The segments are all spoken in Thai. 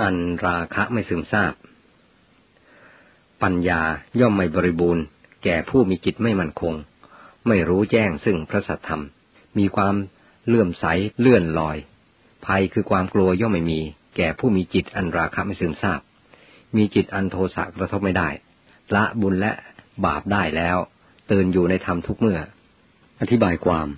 อันราคะไม่ซึมซาบ ปัญญาย่อมไม่บริบูรณ์ แก่ผู้มีจิตไม่มั่นคง ไม่รู้แจ้งซึ่งพระสัทธรรม มีความเลื่อมใสเลื่อนลอย ภัยคือความกลัวย่อมไม่มี แก่ผู้มีจิตอันราคะไม่ซึมซาบ มีจิตอันโทสะกระทบไม่ได้ ละบุญและบาปได้แล้วตื่นอยู่ในธรรมทุกเมื่อ อธิบายความ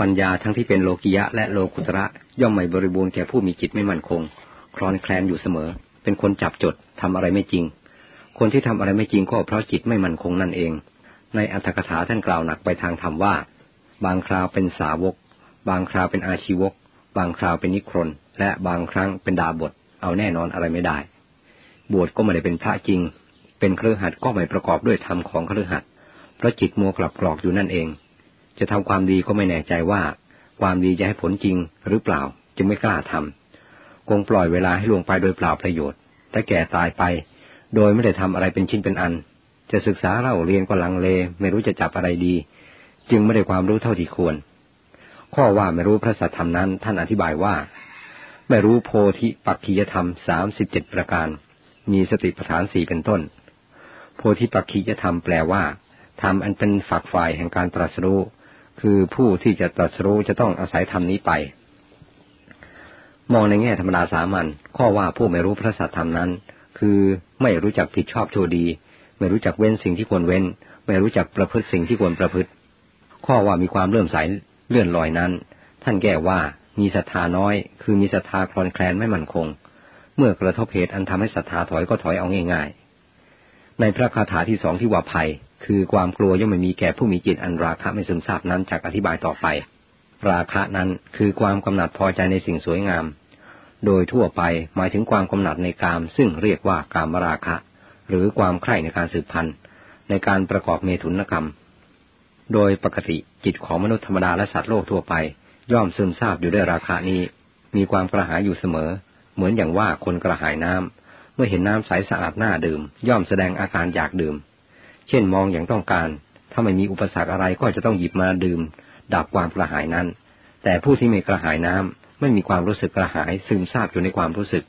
ปัญญาทั้งที่เป็นโลกิยะและโลกุตระย่อมไม่บริบูรณ์แก่ผู้มีจิตไม่มั่นคง คลอนแคลนอยู่เสมอ เป็นคนจับจดทำอะไรไม่จริง คนที่ทำอะไรไม่จริงก็เพราะจิตไม่มั่นคงนั่นเอง ในอัตถกถาท่านกล่าวหนักไปทางธรรมว่า บางคราวเป็นสาวก บางคราวเป็นอาชีวก บางคราวเป็นนิครนและบางครั้งเป็นดาบท เอาแน่นอนอะไรไม่ได้ บวชก็ไม่ได้เป็นพระจริง เป็นเครือขัดก็ไม่ประกอบด้วยธรรมของเครือขัดเพราะจิตมัวกลับกรอกอยู่นั่นเอง จะทำความดีก็ไม่แน่ใจว่า ความดีจะให้ผลจริงหรือเปล่า จึงไม่กล้าทำ คงปล่อยเวลาให้ล่วงไปโดยเปล่าประโยชน์ถ้าแก่ตายไป โดยไม่ได้ทำอะไรเป็นชิ้นเป็นอัน จะศึกษาเล่าเรียนก็ลังเล ไม่รู้จะจับอะไรดี จึงไม่ได้ความรู้เท่าที่ควร ข้อว่าไม่รู้พระสัทธรรมนั้น ท่านอธิบายว่า ไม่รู้โพธิปักขียธรรมสามสิบเจ็ดประการ มีสติปัฏฐานสี่เป็นต้น โพธิปักขียธรรมแปลว่าธรรมอันเป็นฝักฝ่ายแห่งการตรัสรู้ คือผู้ที่จะตรัสรู้จะต้องอาศัยธรรมนี้ไป มองในแง่ธรรมดาสามัญข้อว่าผู้ไม่รู้พระสัทธรรมนั้น คือไม่รู้จักผิดชอบชั่วดี ไม่รู้จักเว้นสิ่งที่ควรเว้น ไม่รู้จักประพฤติสิ่งที่ควรประพฤติ ข้อว่ามีความเลื่อมใสเลื่อนลอยนั้น ท่านแก้ว่ามีศรัทธาน้อย คือมีศรัทธาคลอนแคลนไม่มั่นคง เมื่อกระทบเหตุอันทำให้ศรัทธาถอยก็ถอยเอาง่ายๆ ในพระคาถาที่สองที่ว่าภัย คือความกลัวย่อมไม่มีแก่ผู้มีจิตอันราคะไม่ซึมซาบนั้นจากอธิบายต่อไป ราคะนั้นคือความกำหนัดพอใจในสิ่งสวยงาม โดยทั่วไปหมายถึงความกำหนัดในกาม ซึ่งเรียกว่ากามราคะ หรือความใคร่ในการสืบพันธุ์ ในการประกอบเมถุนกรรม โดยปกติจิตของมนุษย์ธรรมดาและสัตว์โลกทั่วไป ย่อมซึมซาบอยู่ด้วยราคะนี้ มีความกระหายอยู่เสมอ เหมือนอย่างว่าคนกระหายน้ำเมื่อเห็นน้ำใสสะอาดน่าดื่ม ย่อมแสดงอาการอยากดื่ม เช่นมองอย่างต้องการ ถ้าไม่มีอุปสรรคอะไรก็จะต้องหยิบมาดื่ม ดับความกระหายนั้น แต่ผู้ที่ไม่กระหายน้ำไม่มีความรู้สึกกระหายซึมซาบอยู่ในความรู้สึก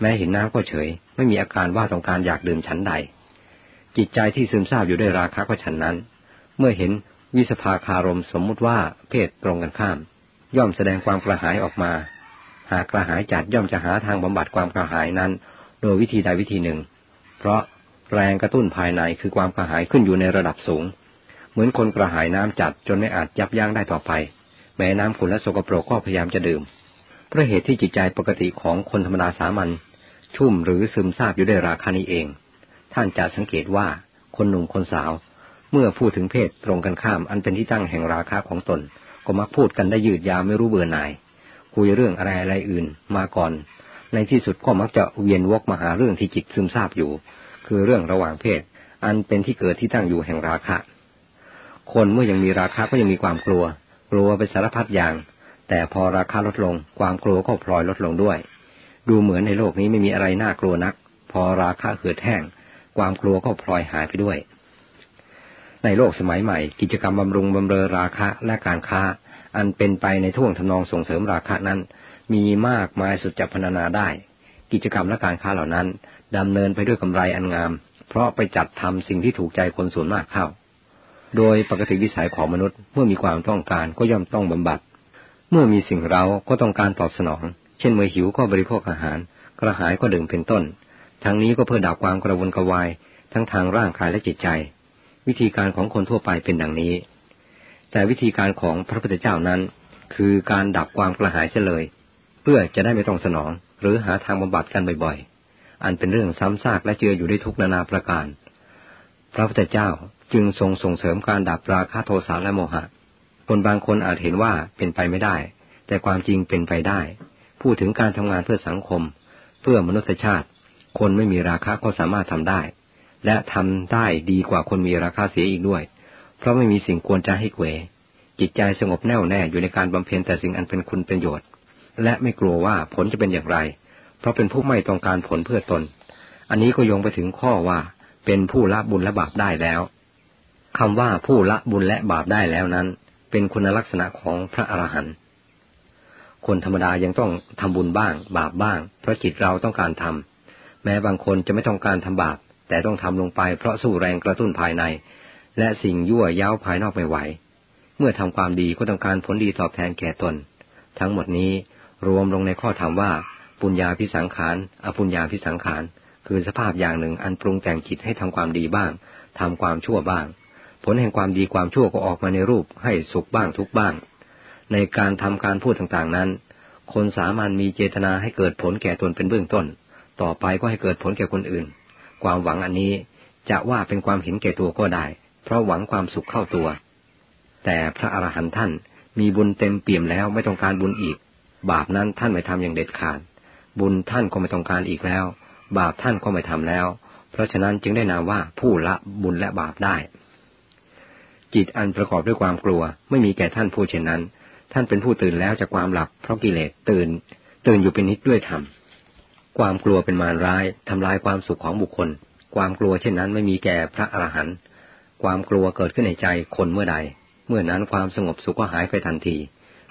แม้เห็นน้ำก็เฉย ไม่มีอาการว่าต้องการอยากดื่มฉันใด จิตใจที่ซึมซาบอยู่ด้วยราคะก็ฉันนั้น เมื่อเห็นวิสภาคารมสมมุติว่าเพศตรงกันข้าม ย่อมแสดงความกระหายออกมา หากกระหายจัดย่อมจะหาทางบำบัดความกระหายนั้น โดยวิธีใดวิธีหนึ่ง เพราะแรงกระตุ้นภายในคือความกระหายขึ้นอยู่ในระดับสูง เหมือนคนกระหายน้ำจัดจนไม่อาจยับยั้งได้ต่อไป แม้น้ำขุ่นและสกปรกก็พยายามจะดื่ม เพราะเหตุที่จิตใจปกติของคนธรรมดาสามัญชุ่มหรือซึมซาบอยู่ด้วยราคานี้เอง ท่านจะสังเกตว่าคนหนุ่มคนสาว เมื่อพูดถึงเพศตรงกันข้ามอันเป็นที่ตั้งแห่งราคาของตน ก็มักพูดกันได้ยืดยาวไม่รู้เบื่อหน่าย คุยเรื่องอะไรอะไรอื่นมาก่อน ในที่สุดก็มักจะเวียนวกมาหาเรื่องที่จิตซึมซาบอยู่ คือเรื่องระหว่างเพศ อันเป็นที่เกิดที่ตั้งอยู่แห่งราคะ คนเมื่อยังมีราคะก็ยังมีความกลัว กลัวไปสารพัดอย่าง แต่พอราคาลดลง ความกลัวก็พลอยลดลงด้วย ดูเหมือนในโลกนี้ไม่มีอะไรน่ากลัวนัก พอราคาเหือดแห้ง ความกลัวก็พลอยหายไปด้วย ในโลกสมัยใหม่ กิจกรรมบำรุงบำเรอราคะและการค้า อันเป็นไปในท่วงทำนองส่งเสริมราคะนั้น มีมากมายสุดจะพรรณนาได้ กิจกรรมและการค้าเหล่านั้นดำเนินไปด้วยกำไรอันงาม เพราะไปจัดทำสิ่งที่ถูกใจคนส่วนมากเข้า โดยปกติวิสัยของมนุษย์เมื่อมีความต้องการก็ย่อมต้องบำบัด เมื่อมีสิ่งเราก็ต้องการตอบสนอง เช่นเมื่อหิวก็บริโภคอาหาร กระหายก็ดื่มเป็นต้น ทั้งนี้ก็เพื่อดับความกระวนกระวาย ทั้งทางร่างกายและจิตใจ วิธีการของคนทั่วไปเป็นดังนี้ แต่วิธีการของพระพุทธเจ้านั้น คือการดับความกระหายเสียเลย เพื่อจะได้ไม่ต้องสนอง หรือหาทางบำบัดกันบ่อยๆ อันเป็นเรื่องซ้ำซากและเจืออยู่ด้วยทุกนานาประการ พระพุทธเจ้า จึงทรงส่งเสริมการดับราคะโทสะและโมหะ คนบางคนอาจเห็นว่าเป็นไปไม่ได้ แต่ความจริงเป็นไปได้ พูดถึงการทำงานเพื่อสังคม เพื่อมนุษยชาติ คนไม่มีราคะก็สามารถทำได้ และทำได้ดีกว่าคนมีราคาเสียอีกด้วย เพราะไม่มีสิ่งควรจะให้เกวจิตใจสงบแน่วแน่อยู่ในการบำเพ็ญแต่สิ่งอันเป็นคุณประโยชน์ และไม่กลัวว่าผลจะเป็นอย่างไร เพราะเป็นผู้ไม่ต้องการผลเพื่อตน อันนี้ก็โยงไปถึงข้อว่าเป็นผู้ละบุญและบาปได้แล้ว คำว่าผู้ละบุญและบาปได้แล้วนั้น เป็นคุณลักษณะของพระอรหันต์คนธรรมดายังต้องทำบุญบ้าง บาปบ้าง เพราะจิตเราต้องการทำแม้บางคนจะไม่ต้องการทำบาป แต่ต้องทำลงไปเพราะสู้แรงกระตุ้นภายใน และสิ่งยั่วย้าวภายนอกไม่ไหว เมื่อทำความดีก็ต้องการผลดีตอบแทนแก่ตน ทั้งหมดนี้รวมลงในข้อธรรมว่า ปุญญาพิสังขารอปุญญาพิสังขาร คือสภาพอย่างหนึ่งอันปรุงแต่งจิตให้ทำความดีบ้างทำความชั่วบ้าง ผลแห่งความดีความชั่วก็ออกมาในรูปให้สุขบ้างทุกบ้าง ในการทำการพูดต่างๆนั้น คนสามัญมีเจตนาให้เกิดผลแก่ตนเป็นเบื้องต้น ต่อไปก็ให้เกิดผลแก่คนอื่น ความหวังอันนี้จะว่าเป็นความเห็นแก่ตัวก็ได้ เพราะหวังความสุขเข้าตัว แต่พระอรหันต์ท่านมีบุญเต็มเปี่ยมแล้วไม่ต้องการบุญอีก บาปนั้นท่านไม่ทำอย่างเด็ดขาด บุญท่านก็ไม่ต้องการอีกแล้ว บาปท่านก็ไม่ทำแล้ว เพราะฉะนั้นจึงได้นามว่าผู้ละบุญและบาปได้ จิตอันประกอบด้วยความกลัว ไม่มีแก่ท่านผู้เช่นนั้น ท่านเป็นผู้ตื่นแล้วจากความหลับเพราะกิเลสตื่น ตื่นอยู่เป็นนิดด้วยธรรมความกลัวเป็นมารร้ายทำลายความสุขของบุคคล ความกลัวเช่นนั้นไม่มีแก่พระอรหันต์ความกลัวเกิดขึ้นในใจคนเมื่อใด เมื่อนั้นความสงบสุขก็หายไปทันที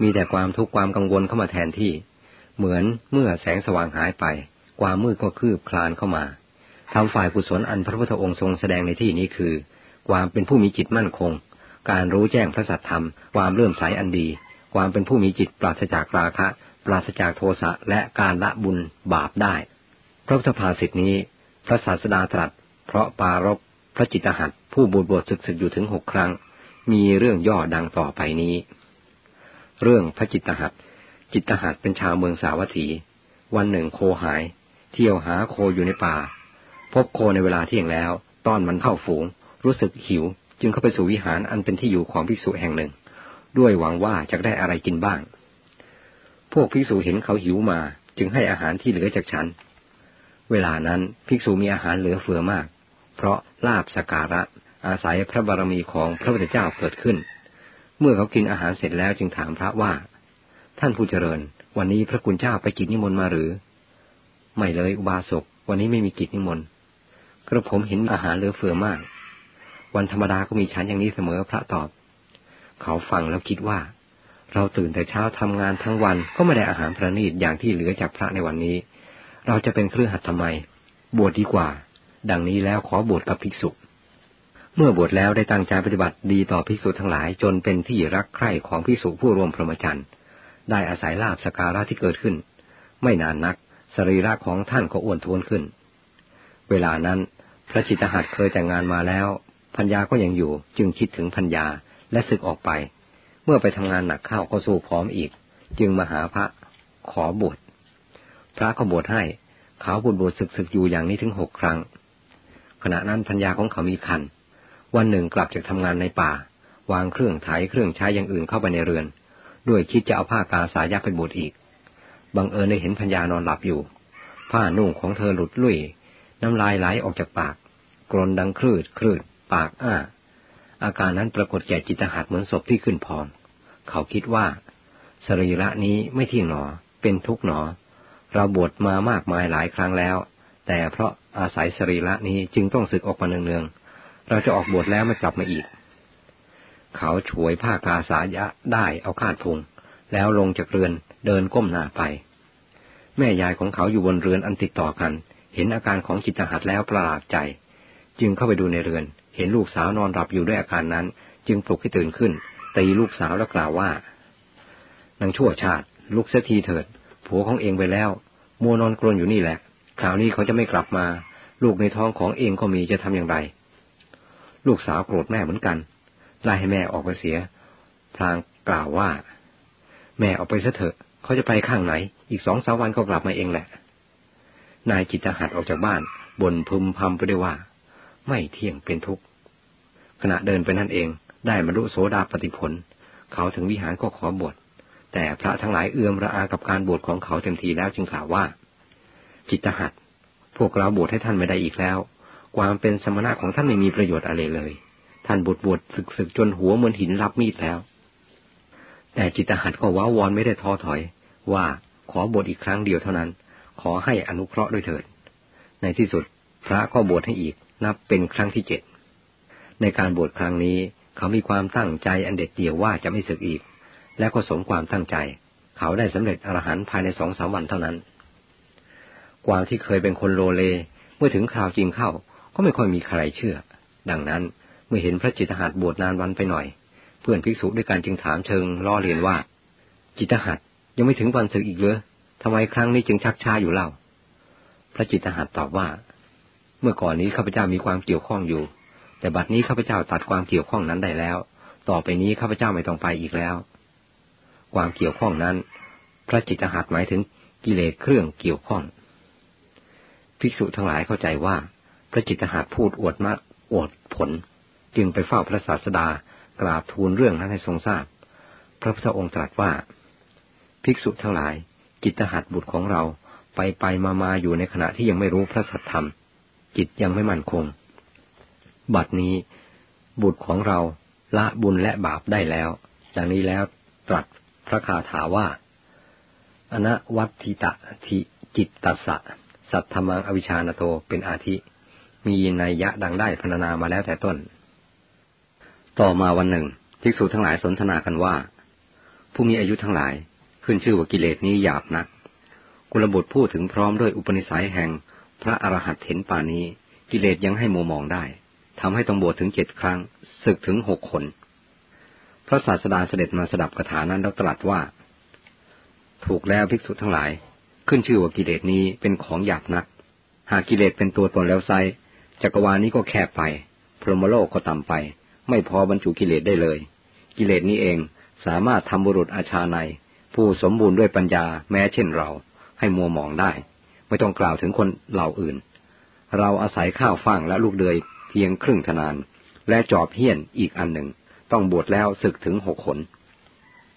มีแต่ความทุกข์ความกังวลเข้ามาแทนที่ เหมือนเมื่อแสงสว่างหายไป ความมืดก็คืบคลานเข้ามาทำฝ่ายกุศลอันพระพุทธองค์ทรงแสดงในที่นี้คือ ความเป็นผู้มีจิตมั่นคง การรู้แจ้งพระสัทธรรม ความเลื่อมใสอันดี ความเป็นผู้มีจิตปราศจากราคะ ปราศจากโทสะและการละบุญบาปได้ พระพุทธภาษิตนี้ พระศาสดาตรัส เพราะปารบพระจิตหัตผู้บูดบวชศึกศึกอยู่ถึงหกครั้ง มีเรื่องย่อดังต่อไปนี้ เรื่องพระจิตหัตจิตหัตเป็นชาวเมืองสาวัตถี วันหนึ่งโคหาย เที่ยวหาโคอยู่ในป่า พบโคในเวลาเที่ยงแล้ว ต้อนมันเข้าฝูง รู้สึกหิว จึงเข้าไปสู่วิหารอันเป็นที่อยู่ของภิกษุแห่งหนึ่ง ด้วยหวังว่าจะได้อะไรกินบ้าง พวกภิกษุเห็นเขาหิวมาจึงให้อาหารที่เหลือจากฉัน เวลานั้นภิกษุมีอาหารเหลือเฟือมาก เพราะลาบสการะอาศัยพระบารมีของพระพุทธเจ้าเกิดขึ้น เมื่อเขากินอาหารเสร็จแล้วจึงถามพระว่า ท่านผู้เจริญ วันนี้พระคุณเจ้าไปกิจนิมนต์มาหรือ ไม่เลยอุบาสกวันนี้ไม่มีกิจนิมนต์กระผมเห็นอาหารเหลือเฟือมาก วันธรรมดาก็มีฉันอย่างนี้เสมอพระตอบ เขาฟังแล้วคิดว่า เราตื่นแต่เช้าทำงานทั้งวันก็ไม่ได้อาหารประณีตอย่างที่เหลือจากพระในวันนี้ เราจะเป็นเครือขัดทำไม บวชดดีกว่า ดังนี้แล้วขอบวชกับภิกษุ เมื่อบวชแล้วได้ตั้งใจปฏิบัติดีต่อภิกษุทั้งหลายจนเป็นที่รักใคร่ของภิกษุผู้รวมพรหมจรรย์ได้อาศัยลาบสการะที่เกิดขึ้น ไม่นานนักสรีระของท่านก็อ้วนท้วนขึ้น เวลานั้น พระจิตหัตเคยแต่งงานมาแล้ว พัญญาก็ยังอยู่ จึงคิดถึงพัญญาและศึกออกไป เมื่อไปทำงานหนักเข้าก็สู้พร้อมอีก จึงมาหาพระขอบวชพระก็บวชให้ เขาบุญบวชศึกศึกอยู่อย่างนี้ถึงหกครั้ง ขณะนั้นพัญญาของเขามีคันวันหนึ่งกลับจากทำงานในป่า วางเครื่องไถเครื่องใช้อย่างอื่นเข้าไปในเรือน ด้วยคิดจะเอาผ้ากาสายะไปบวชอีกบังเอิญได้เห็นพัญญานอนหลับอยู่ ผ้านุ่งของเธอหลุดลุ่ยน้ำลายไหลออกจากปาก กรนดังคลืดคลืด ปากอ้า อาการนั้นปรากฏแก่จิตหัดเหมือนศพที่ขึ้นพอง เขาคิดว่า สรีระนี้ไม่ที่หนอ เป็นทุกหนอ เราบวชมามากมายหลายครั้งแล้ว แต่เพราะอาศัยสรีระนี้จึงต้องสึกออกมาเนืองๆ เราจะออกบวชแล้วไม่กลับมาอีก เขาฉวยผ้ากาสายะได้เอาคาดพุง แล้วลงจากเรือนเดินก้มหน้าไป แม่ยายของเขาอยู่บนเรือนอันติดต่อกัน เห็นอาการของจิตหัดแล้วประหลาดใจ จึงเข้าไปดูในเรือน เห็นลูกสาวนอนหลับอยู่ด้วยอาการนั้น จึงปลุกให้ตื่นขึ้นตีลูกสาวแล้วกล่าวว่านางชั่วชาติ ลุกเสียทีเถิด ผัวของเองไปแล้ว มัวนอนกรนอยู่นี่แหละ คราวนี้เขาจะไม่กลับมา ลูกในท้องของเองก็มีจะทำอย่างไร ลูกสาวโกรธแม่เหมือนกันไล่ให้แม่ออกไปเสีย พลางกล่าวว่า แม่ออกไปซะเถอะ เขาจะไปข้างไหน อีกสองสาวันก็กลับมาเองแหละ นายจิตหัดออกจากบ้านบ่นพึมพำไปด้วยว่า ไม่เที่ยงเป็นทุกข์ขณะเดินไปนั่นเองได้บรรลุโสดาปฏิผล เขาถึงวิหารก็ขอบวชแต่พระทั้งหลายเอื้อมระอากับการบวชของเขาเต็มทีแล้วจึงกล่าวว่า จิตหัดพวกเราบวชให้ท่านไม่ได้อีกแล้ว ความเป็นสมณะของท่านไม่มีประโยชน์อะไรเลย ท่านบวชบวชศึกศึกจนหัวเหมือนหินรับมีดแล้ว แต่จิตหัดก็ว้าวอนไม่ได้ท้อถอย ว่าขอบวชอีกครั้งเดียวเท่านั้น ขอให้อนุเคราะห์ด้วยเถิด ในที่สุดพระก็บวชให้อีก นับเป็นครั้งที่เจ็ด ในการบวชครั้งนี้เขามีความตั้งใจอันเด็ดเดี่ยวว่าจะไม่ศึกอีก และก็สมความตั้งใจ เขาได้สำเร็จอรหันต์ภายในสองสามวันเท่านั้น ความที่เคยเป็นคนโลเล เมื่อถึงคราวจริงเข้า ก็ไม่ค่อยมีใครเชื่อ ดังนั้นเมื่อเห็นพระจิตหัตบวชนานวันไปหน่อย เพื่อนภิกษุด้วยกันจึงถามเชิงล้อเลียนว่า จิตหัตยังไม่ถึงวันศึกอีกเลยทำไมครั้งนี้จึงชักช้าอยู่เล่า พระจิตหัตตอบว่า เมื่อก่อนนี้ข้าพเจ้ามีความเกี่ยวข้องอยู่ แต่บัดนี้ข้าพเจ้าตัดความเกี่ยวข้องนั้นได้แล้ว ต่อไปนี้ข้าพเจ้าไม่ต้องไปอีกแล้ว ความเกี่ยวข้องนั้น พระจิตหัตหมายถึงกิเลสเครื่องเกี่ยวข้อง ภิกษุทั้งหลายเข้าใจว่า พระจิตหัตพูดอวดมาอวดผล จึงไปเฝ้าพระศาสดากราบทูลเรื่องนั้นให้ทรงทราบ พระพุทธองค์ตรัสว่า ภิกษุทั้งหลาย จิตหัตบุตรของเราไปไปมามาอยู่ในขณะที่ยังไม่รู้พระสัทธรรม จิตยังไม่มั่นคง บัดนี้ บุตรของเราละบุญและบาปได้แล้วดังนี้แล้วตรัสพระคาถาว่า อนะวัตถิตะทิจิตตัสสะ สัทธมังอวิชานโตเป็นอาทิ มีนัยยะดังได้พรรณนามาแล้วแต่ต้น ต่อมาวันหนึ่งภิกษุทั้งหลายสนทนากันว่า ผู้มีอายุทั้งหลายขึ้นชื่อว่ากิเลสนี้หยาบนักกุลบุตรพูดถึงพร้อมด้วยอุปนิสัยแห่ง พระอรหันต์เห็นป่านี้ กิเลสยังให้มัวมองได้ทำให้ต้องบวชถึงเจ็ดครั้งศึกถึงหกคน พระศาสดาเสด็จมาสดับคาถานั้นแล้วตรัสว่า ถูกแล้วภิกษุทั้งหลาย ขึ้นชื่อว่ากิเลสนี้เป็นของหยาบนัก หากกิเลสเป็นตัวตนแล้วไซจักรวาลนี้ก็แคบไป พรหมโลกก็ต่ำไป ไม่พอบรรจุกิเลสได้เลย กิเลสนี้เองสามารถทำบุรุษอาชาในผู้สมบูรณ์ด้วยปัญญาแม้เช่นเราให้มัวมองได้ ไม่ต้องกล่าวถึงคนเหล่าอื่น เราอาศัยข้าวฟ่างและลูกเดือยเพียงครึ่งทนาน และจอบเฮี้ยนอีกอันหนึ่ง ต้องบวชแล้วศึกถึงหกขน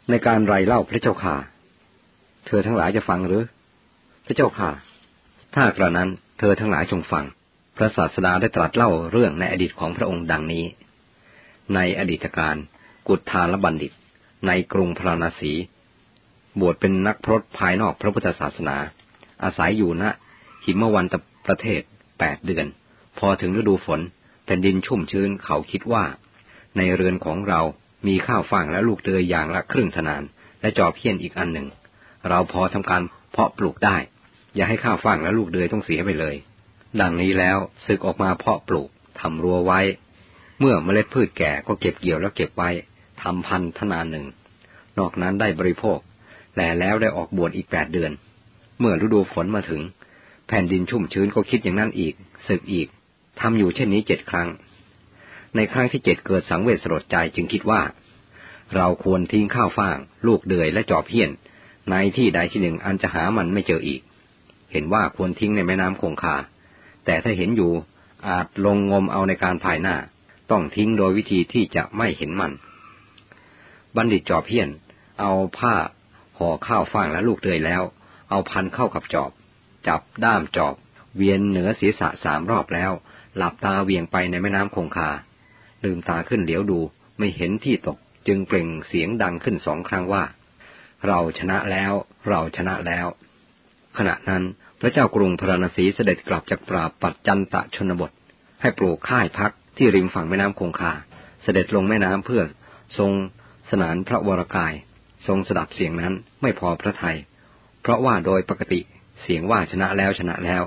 ในการไรเล่าพระเจ้าข่า เธอทั้งหลายจะฟังหรือ พระเจ้าข่า ถ้ากระนั้นเธอทั้งหลายจงฟัง พระศาสดาได้ตรัสเล่าเรื่องในอดีตของพระองค์ดังนี้ ในอดีตการกุฏทานบัณฑิต ในกรุงพราณสี บวชเป็นนักพรตภายนอกพระพุทธศาสนา อาศัยอยู่ณหิมวันตประเทศแปดเดือน พอถึงฤดูฝนแผ่นดินชุ่มชื้นเขาคิดว่า ในเรือนของเรามีข้าวฟ่างและลูกเดือยอย่างละครึ่งทนาน และจอบเพี้ยนอีกอันหนึ่ง เราพอทำการเพาะปลูกได้ อย่าให้ข้าวฟ่างและลูกเดือยต้องเสียไปเลย ดังนี้แล้วศึกออกมาเพาะปลูกทำรั้วไว้ เมื่อเมล็ดพืชแก่ก็เก็บเกี่ยวแล้วเก็บไว้ทำพันธนานหนึ่ง นอกนั้นได้บริโภคแต่แล้วได้ออกบวชอีกแปดเดือน เมื่อฤดูฝนมาถึง แผ่นดินชุ่มชื้นก็คิดอย่างนั้นอีกศึกอีกทำอยู่เช่นนี้เจ็ดครั้ง ในครั้งที่เจ็ดเกิดสังเวชสลดใจจึงคิดว่า เราควรทิ้งข้าวฟ่าง ลูกเดือยและจอบเพี้ยน ในที่ใดที่หนึ่งอันจะหามันไม่เจออีก เห็นว่าควรทิ้งในแม่น้ำคงคา แต่ถ้าเห็นอยู่อาจลงงมเอาในการภายหน้า ต้องทิ้งโดยวิธีที่จะไม่เห็นมัน บัณฑิตจอบเพี้ยน เอาผ้าห่อข้าวฟ่างและลูกเดือยแล้ว เอาพันเข้ากับจอบ จับด้ามจอบ เวียนเหนือศีรษะสามรอบแล้ว หลับตาเวียงไปในแม่น้ำคงคา ลืมตาขึ้นเหลียวดูไม่เห็นที่ตกจึงเปล่งเสียงดังขึ้นสองครั้งว่า เราชนะแล้วเราชนะแล้ว ขณะนั้นพระเจ้ากรุงพระนศีเสด็จกลับจากปราบปัจจันตะชนบท ให้ปลูกค่ายพักที่ริมฝั่งแม่น้ำคงคา เสด็จลงแม่น้ำเพื่อทรงสนานพระวรกาย ทรงสดับเสียงนั้นไม่พอพระทยัย เพราะว่าโดยปกติเสียงว่าชนะแล้วชนะแล้ว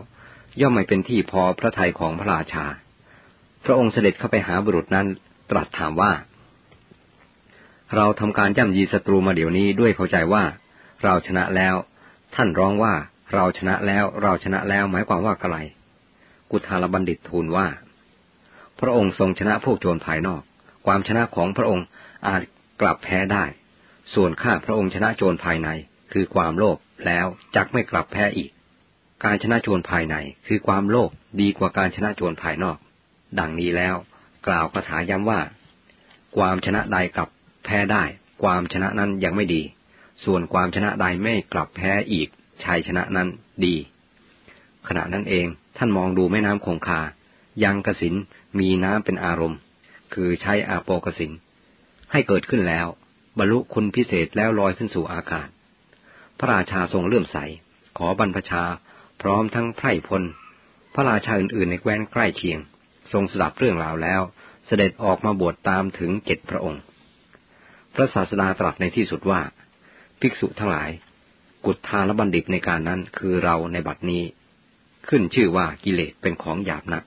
ย่อมไม่เป็นที่พอพระทัยของพระราชา พระองค์เสด็จเข้าไปหาบุรุษนั้นตรัสถามว่า เราทำการย่ำยีศัตรูมาเดี๋ยวนี้ด้วยเข้าใจว่า เราชนะแล้ว ท่านร้องว่าเราชนะแล้วเราชนะแล้วหมายความว่าอะไรกุทารบัณฑิตทูลว่า พระองค์ทรงชนะพวกโจรภายนอก ความชนะของพระองค์อาจกลับแพ้ได้ ส่วนข้าพระองค์ชนะโจรภายใน คือความโลภแล้วจักไม่กลับแพ้อีก การชนะโจรภายในคือความโลภดีกว่าการชนะโจรภายนอก ดังนี้แล้ว กล่าวคาถาย้ำว่า ความชนะใดกลับแพ้ได้ ความชนะนั้นยังไม่ดี ส่วนความชนะใดไม่กลับแพ้อีกชัยชนะนั้นดี ขณะนั้นเองท่านมองดูแม่น้ำคงคา ยังกสินมีน้ำเป็นอารมณ์ คือใช้อาโปกสินให้เกิดขึ้นแล้ว บรรลุคุณพิเศษแล้วลอยขึ้นสู่อากาศ พระราชาทรงเลื่อมใส ขอบรรพชา พร้อมทั้งไพร่พล พระราชาอื่นๆในแคว้นใกล้เคียง ทรงสดับเรื่องราวแล้ว เสด็จออกมาบวชตามถึงเจ็ดพระองค์ พระศาสดาตรัสในที่สุดว่า ภิกษุทั้งหลาย กุฏทาลบัณฑิตในการนั้นคือเราในบัดนี้ ขึ้นชื่อว่ากิเลสเป็นของหยาบนัก